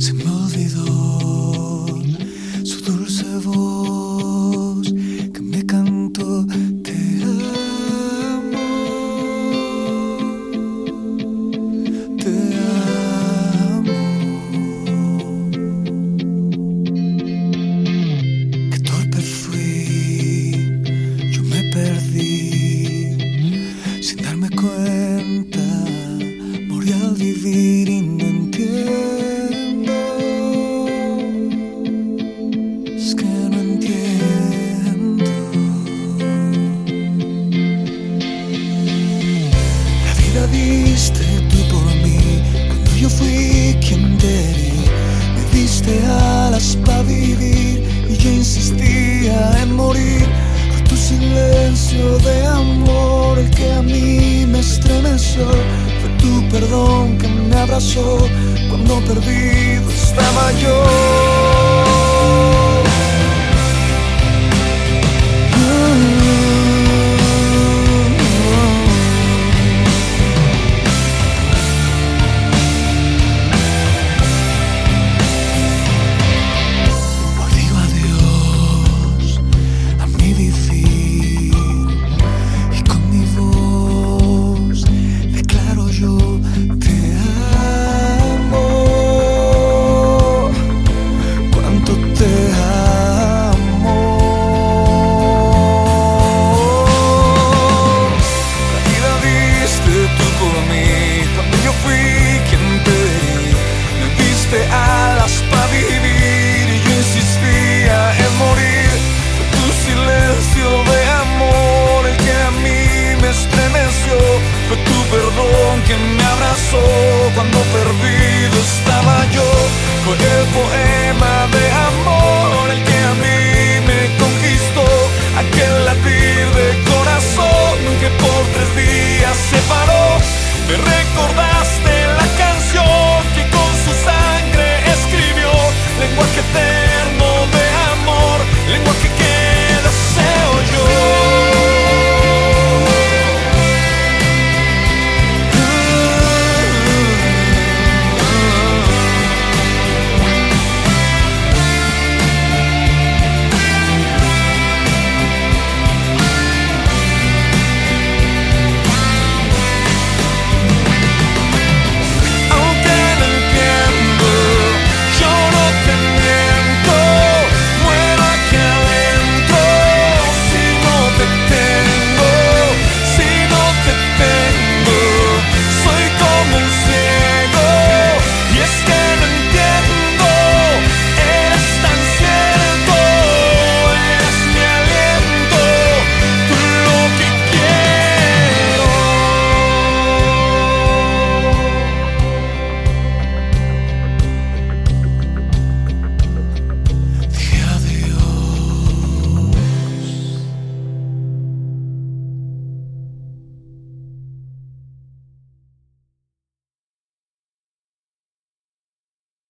Se me olvidó su dulce voz que me cantó te amo, te amo. Qué torpe fui, yo me perdí sin darme cuenta, morí al vivir yo fui quien te di, me diste alas para vivir y yo insistía en morir. Por tu silencio de amor que a mí me estremeció, fue tu perdón que me abrazó. Cuando perdido estaba yo. stay out.